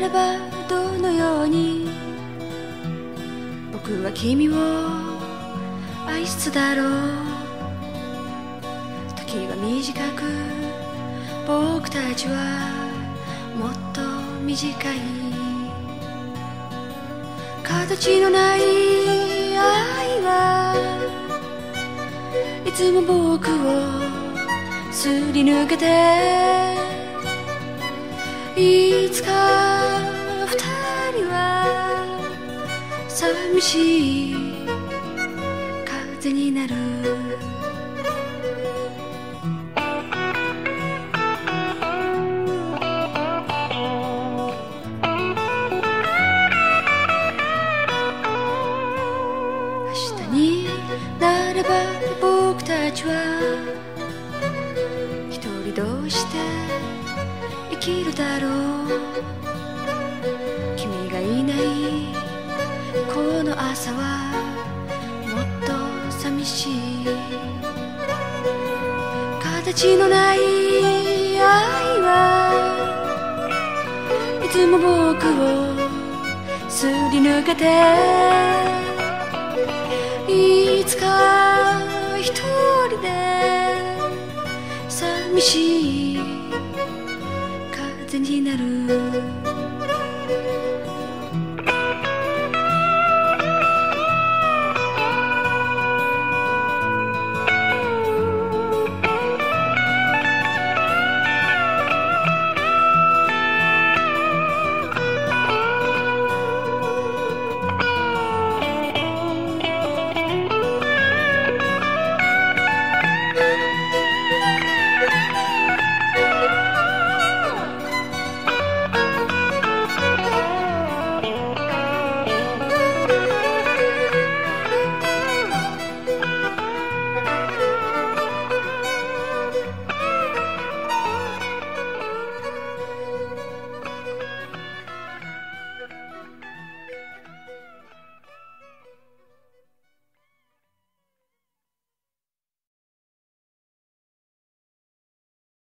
ればどのように。僕は君を愛すだろう。時は短く僕たちはもっと短い。形のない愛はいつも僕をすり抜けて。いつか二人は寂しい風になる。明日になれば僕たちはきるだろう。君がいない。この朝はもっと寂しい。形のない愛はいつも僕をすり抜けていつか一人で寂しい。感じになる。